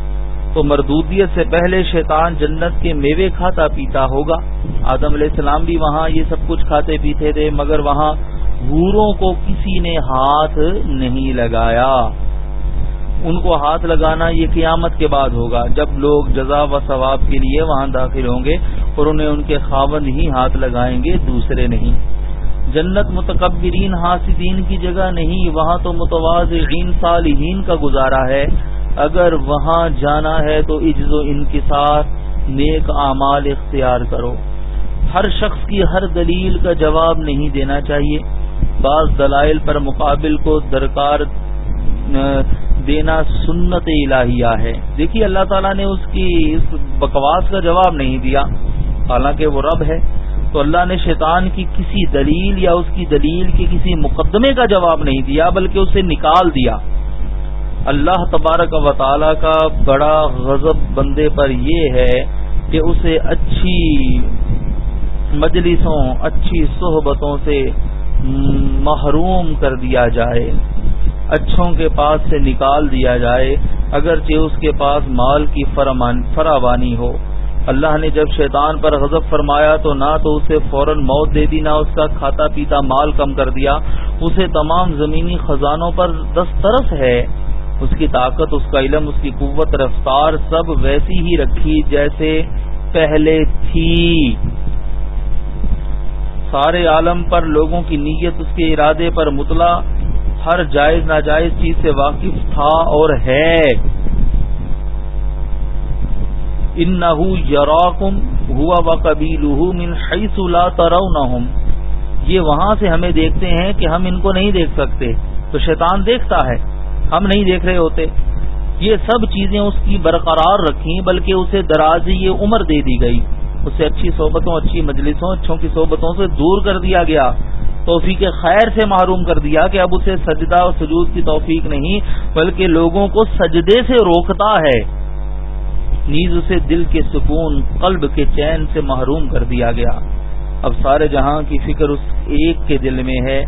تو مردودیت سے پہلے شیطان جنت کے میوے کھاتا پیتا ہوگا۔ آدم علیہ السلام بھی وہاں یہ سب کچھ کھاتے پیتے تھے، مگر وہاں گوروں کو کسی نے ہاتھ نہیں لگایا۔ ان کو ہاتھ لگانا یہ قیامت کے بعد ہوگا۔ جب لوگ جزا و ثواب کے لیے وہاں داخل ہوں گے اور انہیں ان کے خاوند ہی ہاتھ لگائیں گے، دوسرے نہیں۔ جنت متکبرین حاسدین کی جگہ نہیں، وہاں تو متوازعین صالحین کا گزارا ہے۔ اگر وہاں جانا ہے تو عجز و انکسار، نیک اعمال اختیار کرو۔ ہر شخص کی ہر دلیل کا جواب نہیں دینا چاہیے۔ بعض دلائل پر مقابل کو درکار دینا سنت الہیہ ہے۔ دیکھیے اللہ تعالیٰ نے اس کی اس بکواس کا جواب نہیں دیا۔ حالانکہ وہ رب ہے۔ تو اللہ نے شیطان کی کسی دلیل یا اس کی دلیل کے کسی مقدمے کا جواب نہیں دیا، بلکہ اسے نکال دیا۔ اللہ تبارک و تعالی کا بڑا غضب بندے پر یہ ہے کہ اسے اچھی مجلسوں، اچھی صحبتوں سے محروم کر دیا جائے۔ اچھوں کے پاس سے نکال دیا جائے، اگرچہ اس کے پاس مال کی فراوانی ہو۔ اللہ نے جب شیطان پر غضب فرمایا تو نہ تو اسے فوراً موت دے دی، نہ اس کا کھاتا پیتا مال کم کر دیا۔ اسے تمام زمینی خزانوں پر دسترس ہے۔ اس کی طاقت، اس کا علم، اس کی قوت، رفتار سب ویسی ہی رکھی جیسے پہلے تھی۔ سارے عالم پر لوگوں کی نیت اس کے ارادے پر مطلع ہر جائز ناجائز چیز سے واقف تھا اور ہے۔ ان نہ یراکم ہوا و قبیل من حیث لا ترونہم۔ یہ وہاں سے ہمیں دیکھتے ہیں کہ ہم ان کو نہیں دیکھ سکتے۔ تو شیطان دیکھتا ہے، ہم نہیں دیکھ رہے ہوتے۔ یہ سب چیزیں اس کی برقرار رکھیں، بلکہ اسے درازی یہ عمر دے دی گئی۔ اسے اچھی صحبتوں، اچھی مجلسوں، اچھوں کی صحبتوں سے دور کر دیا گیا۔ توفیق خیر سے محروم کر دیا کہ اب اسے سجدہ اور سجود کی توفیق نہیں، بلکہ لوگوں کو سجدے سے روکتا ہے۔ نیز اسے دل کے سکون، قلب کے چین سے محروم کر دیا گیا۔ اب سارے جہاں کی فکر اس ایک کے دل میں ہے۔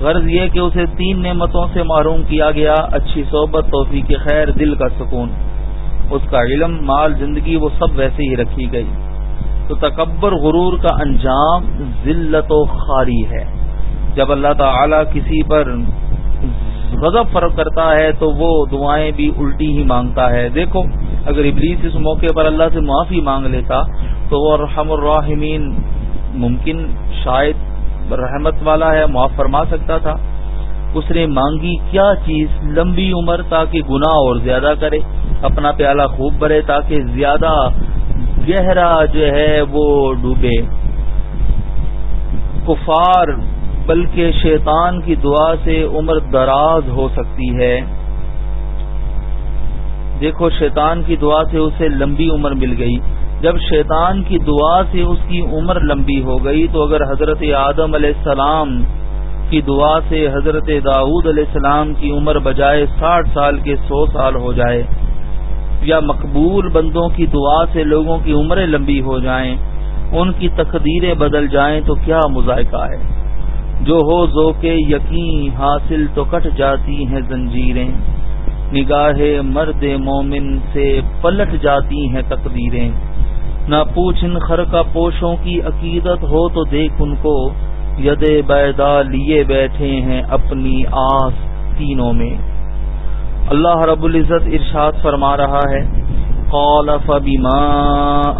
غرض یہ کہ اسے تین نعمتوں سے معروم کیا گیا، اچھی صحبت، توفیق خیر، دل کا سکون۔ اس کا علم، مال، زندگی، وہ سب ویسے ہی رکھی گئی۔ تو تکبر غرور کا انجام ذلت و خاری ہے۔ جب اللہ تعالی کسی پر غضب فرق کرتا ہے تو وہ دعائیں بھی الٹی ہی مانگتا ہے۔ دیکھو، اگر ابلیس اس موقع پر اللہ سے معافی مانگ لیتا تو وہ رحم الرحمین ممکن شاید رحمت والا ہے، معاف فرما سکتا تھا۔ اس نے مانگی کیا چیز لمبی عمر تاکہ گناہ اور زیادہ کرے، اپنا پیالہ خوب بھرے تاکہ زیادہ گہرا جو ہے وہ ڈوبے۔ کفار بلکہ شیطان کی دعا سے عمر دراز ہو سکتی ہے۔ دیکھو، شیطان کی دعا سے اسے لمبی عمر مل گئی۔ جب شیطان کی دعا سے اس کی عمر لمبی ہو گئی، تو اگر حضرت آدم علیہ السلام کی دعا سے حضرت داود علیہ السلام کی عمر بجائے ساٹھ سال کے سو سال ہو جائے، یا مقبول بندوں کی دعا سے لوگوں کی عمریں لمبی ہو جائیں، ان کی تقدیریں بدل جائیں، تو کیا مذائقہ ہے؟ جو ہو ذو کے یقین حاصل تو کٹ جاتی ہیں زنجیریں، نگاہ مرد مومن سے پلٹ جاتی ہیں تقدیریں۔ نہ پوچھ ان خرقہ پوشوں کی عقیدت ہو تو دیکھ ان کو، ید بیدا لیے بیٹھے ہیں اپنی آس تینوں میں۔ اللہ رب العزت ارشاد فرما رہا ہے قال فبما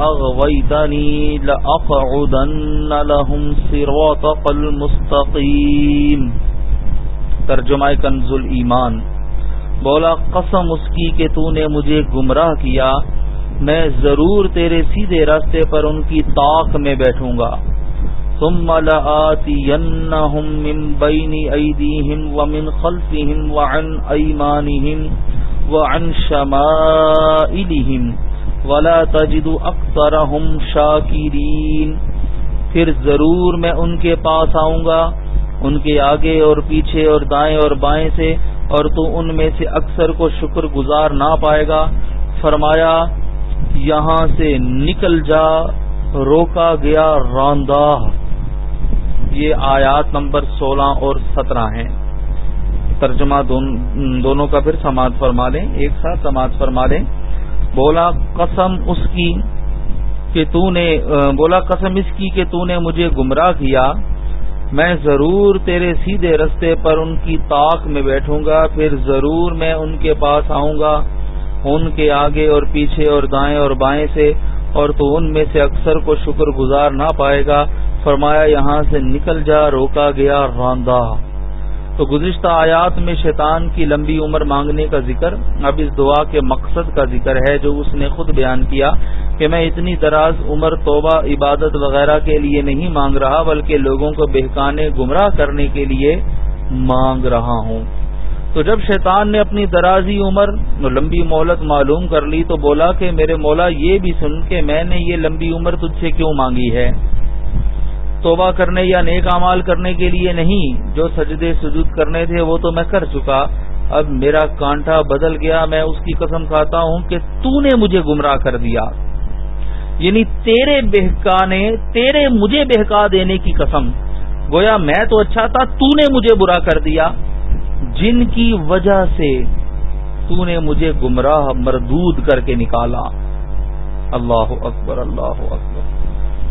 اغويتني لاقعدن لهم صراطك المستقيم ترجمہ کنز ایمان بولا قسم اس کی کہ تو نے مجھے گمراہ کیا میں ضرور تیرے سیدھے راستے پر ان کی طاق میں بیٹھوں گا ثم لآتینہم من بین ایدیہم ومن خلفہم وعن ایمانہم وعن شمائلہم ولا تجد اکثرہم شاکرین۔ پھر ضرور میں ان کے پاس آؤں گا، ان کے آگے اور پیچھے اور دائیں اور بائیں سے، اور تو ان میں سے اکثر کو شکر گزار نہ پائے گا۔ فرمایا، یہاں سے نکل جا، روکا گیا راندہ۔ یہ آیات نمبر سولہ اور سترہ ہیں۔ ترجمہ دونوں کا پھر سماعت فرما لیں، ایک ساتھ سماعت فرما لیں۔ بولا قسم اس کی کہ تو نے، بولا قسم اس کی کہ تو نے مجھے گمراہ کیا۔ میں ضرور تیرے سیدھے رستے پر ان کی طاق میں بیٹھوں گا، پھر ضرور میں ان کے پاس آؤں گا، ان کے آگے اور پیچھے اور دائیں اور بائیں سے، اور تو ان میں سے اکثر کو شکر گزار نہ پائے گا۔ فرمایا، یہاں سے نکل جا، روکا گیا، راندہ۔ تو گزشتہ آیات میں شیطان کی لمبی عمر مانگنے کا ذکر، اب اس دعا کے مقصد کا ذکر ہے جو اس نے خود بیان کیا کہ میں اتنی دراز عمر توبہ، عبادت وغیرہ کے لیے نہیں مانگ رہا، بلکہ لوگوں کو بہکانے، گمراہ کرنے کے لیے مانگ رہا ہوں۔ تو جب شیطان نے اپنی درازی عمر لمبی مہلت معلوم کر لی تو بولا کہ میرے مولا یہ بھی سن کہ میں نے یہ لمبی عمر تجھ سے کیوں مانگی ہے؟ توبہ کرنے یا نیک امال کرنے کے لیے نہیں، جو سجدے سجود کرنے تھے وہ تو میں کر چکا۔ اب میرا کانٹا بدل گیا، میں اس کی قسم کھاتا ہوں کہ تو نے مجھے گمراہ کر دیا۔ یعنی تیرے بہکانے تیرے مجھے بہکا دینے کی قسم۔ گویا میں تو اچھا تھا، تو نے مجھے برا کر دیا۔ جن کی وجہ سے تو نے مجھے گمراہ مردود کر کے نکالا۔ اللہ اکبر اللہ اکبر۔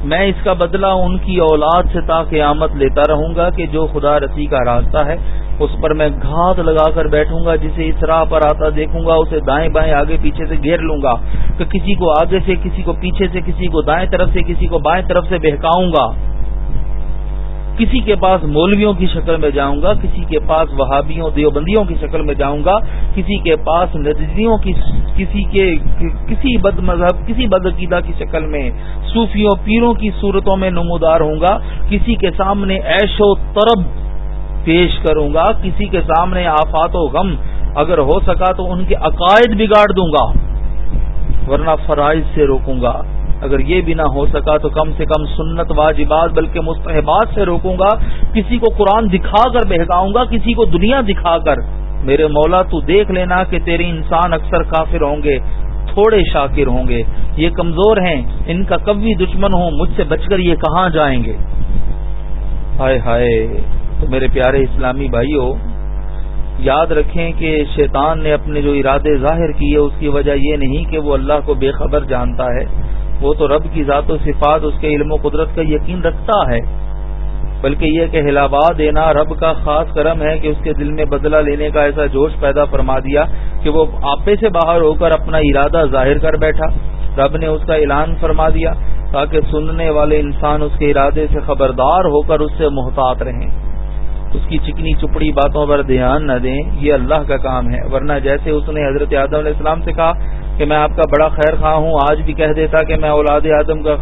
میں اس کا بدلہ ان کی اولاد سے تا قیامت لیتا رہوں گا کہ جو خدا رسی کا راستہ ہے، اس پر میں گھات لگا کر بیٹھوں گا، جسے اس راہ پر آتا دیکھوں گا، اسے دائیں بائیں آگے پیچھے سے گھیر لوں گا، کہ کسی کو آگے سے، کسی کو پیچھے سے، کسی کو دائیں طرف سے، کسی کو بائیں طرف سے بہکاؤں گا۔ کسی کے پاس مولویوں کی شکل میں جاؤں گا، کسی کے پاس وہابیوں، دیوبندیوں کی شکل میں جاؤں گا، کسی کے پاس نجدیوں کی، کسی کے، کسی بد مذہب، کسی بد عقیدہ کی شکل میں صوفیوں، پیروں کی صورتوں میں نمودار ہوں گا، کسی کے سامنے ایش و ترب پیش کروں گا، کسی کے سامنے آفات و غم اگر ہو سکا تو ان کے عقائد بگاڑ دوں گا، ورنہ فرائض سے روکوں گا۔ اگر یہ بھی نہ ہو سکا تو کم سے کم سنت واجبات بلکہ مستحبات سے روکوں گا، کسی کو قرآن دکھا کر بہکاؤں گا، کسی کو دنیا دکھا کر۔ میرے مولا، تو دیکھ لینا کہ تیرے انسان اکثر کافر ہوں گے، تھوڑے شاکر ہوں گے۔ یہ کمزور ہیں، ان کا کبھی دشمن ہوں، مجھ سے بچ کر یہ کہاں جائیں گے؟ ہائے ہائے، تو میرے پیارے اسلامی بھائیوں، یاد رکھیں کہ شیطان نے اپنے جو ارادے ظاہر کیے، اس کی وجہ یہ نہیں کہ وہ اللہ کو بے خبر جانتا ہے۔ وہ تو رب کی ذات و صفات اس کے علم و قدرت کا یقین رکھتا ہے۔ بلکہ یہ کہ ہلاوا دینا رب کا خاص کرم ہے کہ اس کے دل میں بدلہ لینے کا ایسا جوش پیدا فرما دیا کہ وہ آپے سے باہر ہو کر اپنا ارادہ ظاہر کر بیٹھا۔ رب نے اس کا اعلان فرما دیا تاکہ سننے والے انسان اس کے ارادے سے خبردار ہو کر اس سے محتاط رہیں۔ اس کی چکنی چپڑی باتوں پر دھیان نہ دیں، یہ اللہ کا کام ہے۔ ورنہ جیسے اس نے حضرت آدم علیہ السلام سے کہا کہ میں آپ کا بڑا خیر خواہ ہوں، آج بھی کہہ دیتا کہ میں اولاد آدم کا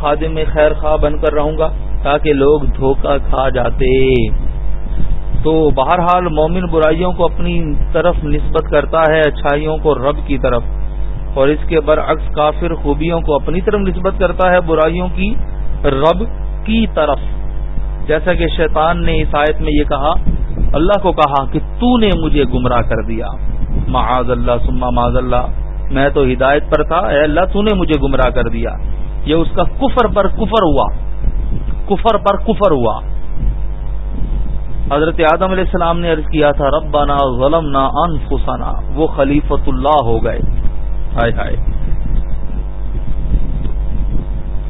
خادم میں خیر خواہ بن کر رہوں گا تاکہ لوگ دھوکہ کھا جاتے۔ تو بہرحال مومن برائیوں کو اپنی طرف نسبت کرتا ہے، اچھائیوں کو رب کی طرف۔ اور اس کے برعکس کافر خوبیوں کو اپنی طرف نسبت کرتا ہے، برائیوں کی رب کی طرف۔ جیسا کہ شیطان نے اس آیت میں یہ کہا، اللہ کو کہا کہ تو نے مجھے گمراہ کر دیا۔ معاذ اللہ سما معاذ اللہ۔ میں تو ہدایت پر تھا، اے اللہ، تو نے مجھے گمراہ کر دیا۔ یہ اس کا کفر پر کفر ہوا۔ کفر پر کفر ہوا۔ حضرت آدم علیہ السلام نے عرض کیا تھا، ربنا ظلمنا انفسنا۔ وہ خلیفت اللہ ہو گئے۔ ہائے ہائے۔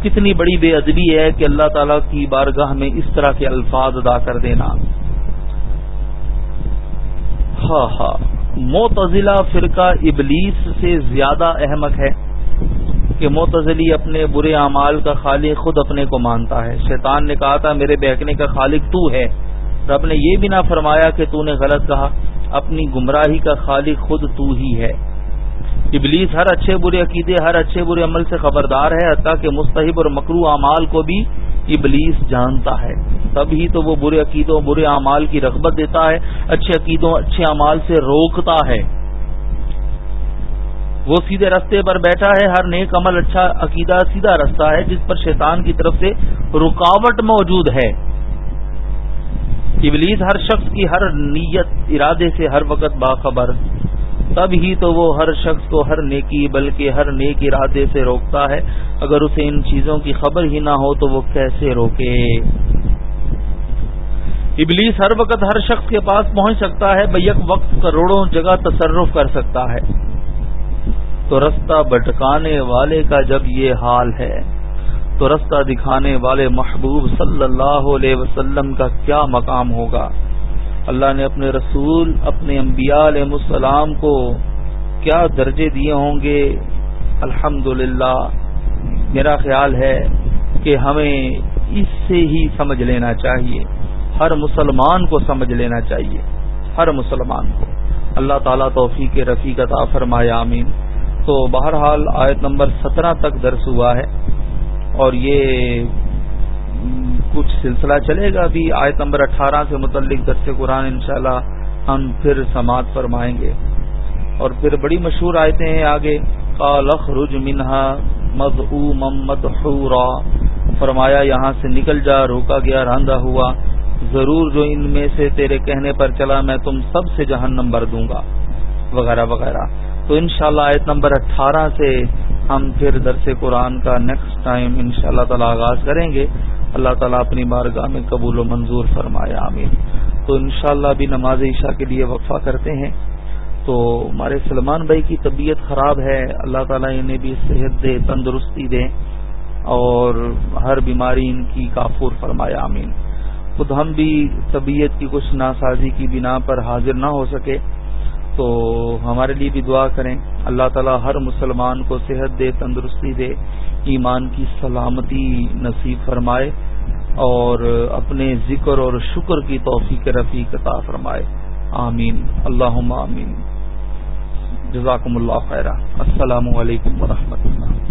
کتنی بڑی بے ادبی ہے کہ اللہ تعالی کی بارگاہ میں اس طرح کے الفاظ ادا کر دینا۔ ہاں ہاں۔ موتزلہ فرقہ ابلیس سے زیادہ احمد ہے کہ موتزلی اپنے برے اعمال کا خالق خود اپنے کو مانتا ہے۔ شیطان نے کہا تھا، میرے بہکنے کا خالق تو ہے۔ رب نے یہ بھی نہ فرمایا کہ تو نے غلط کہا، اپنی گمراہی کا خالق خود تو ہی ہے۔ ابلیس ہر اچھے برے عقیدے، ہر اچھے برے عمل سے خبردار ہے، حتیٰ کہ مستحب اور مکرو اعمال کو بھی ابلیس جانتا ہے۔ تب ہی تو وہ برے عقیدوں، برے اعمال کی رغبت دیتا ہے، اچھے عقیدوں، اچھے اعمال سے روکتا ہے۔ وہ سیدھے رستے پر بیٹھا ہے، ہر نیک عمل اچھا عقیدہ سیدھا رستہ ہے، جس پر شیطان کی طرف سے رکاوٹ موجود ہے۔ ابلیس ہر شخص کی ہر نیت، ارادے سے ہر وقت باخبر تب ہی تو وہ ہر شخص کو ہر نیکی بلکہ ہر نیک ارادے سے روکتا ہے۔ اگر اسے ان چیزوں کی خبر ہی نہ ہو تو وہ کیسے روکے؟ ابلیس ہر وقت ہر شخص کے پاس پہنچ سکتا ہے، بیک وقت کروڑوں جگہ تصرف کر سکتا ہے۔ تو رستہ بٹکانے والے کا جب یہ حال ہے، تو رستہ دکھانے والے محبوب صلی اللہ علیہ وسلم کا کیا مقام ہوگا؟ اللہ نے اپنے رسول، اپنے انبیاء علیہ السلام کو کیا درجے دیے ہوں گے؟ الحمد میرا خیال ہے کہ ہمیں اس سے ہی سمجھ لینا چاہیے۔ ہر مسلمان کو سمجھ لینا چاہیے۔ ہر مسلمان کو۔ اللہ تعالیٰ توفیق رفیق عطا فرمائے، آمین۔ تو بہرحال آیت نمبر سترہ تک درس ہوا ہے اور یہ کچھ سلسلہ چلے گا ابھی آیت نمبر اٹھارہ سے متعلق درس قرآن انشاءاللہ ہم پھر سماعت فرمائیں گے۔ اور پھر بڑی مشہور آیتیں ہیں آگے۔ کالخ رج منہا مد محمد فرمایا یہاں سے نکل جا، روکا گیا راندہ ہوا۔ ضرور جو ان میں سے تیرے کہنے پر چلا، میں تم سب سے جہنم بھر دوں گا۔ وغیرہ وغیرہ۔ تو انشاءاللہ شاء آیت نمبر اٹھارہ سے ہم پھر درس قرآن کا نیکسٹ ٹائم ان شاء اللہ تعالی آغاز کریں گے۔ اللہ تعالیٰ اپنی بارگاہ میں قبول و منظور فرمایا آمین۔ تو انشاءاللہ ابھی نماز عشاء کے لیے وقفہ کرتے ہیں۔ تو ہمارے سلمان بھائی کی طبیعت خراب ہے، اللہ تعالیٰ انہیں بھی صحت دے، تندرستی دے اور ہر بیماری ان کی کافور فرمایا آمین۔ خود ہم بھی طبیعت کی کچھ ناسازی کی بنا پر حاضر نہ ہو سکے۔ تو ہمارے لیے بھی دعا کریں۔ اللہ تعالیٰ ہر مسلمان کو صحت دے، تندرستی دے، ایمان کی سلامتی نصیب فرمائے اور اپنے ذکر اور شکر کی توفیق رفیق عطا فرمائے۔ آمین۔ اللہ آمین۔ جزاکم اللہ خیرہ السلام علیکم ورحمۃ اللہ۔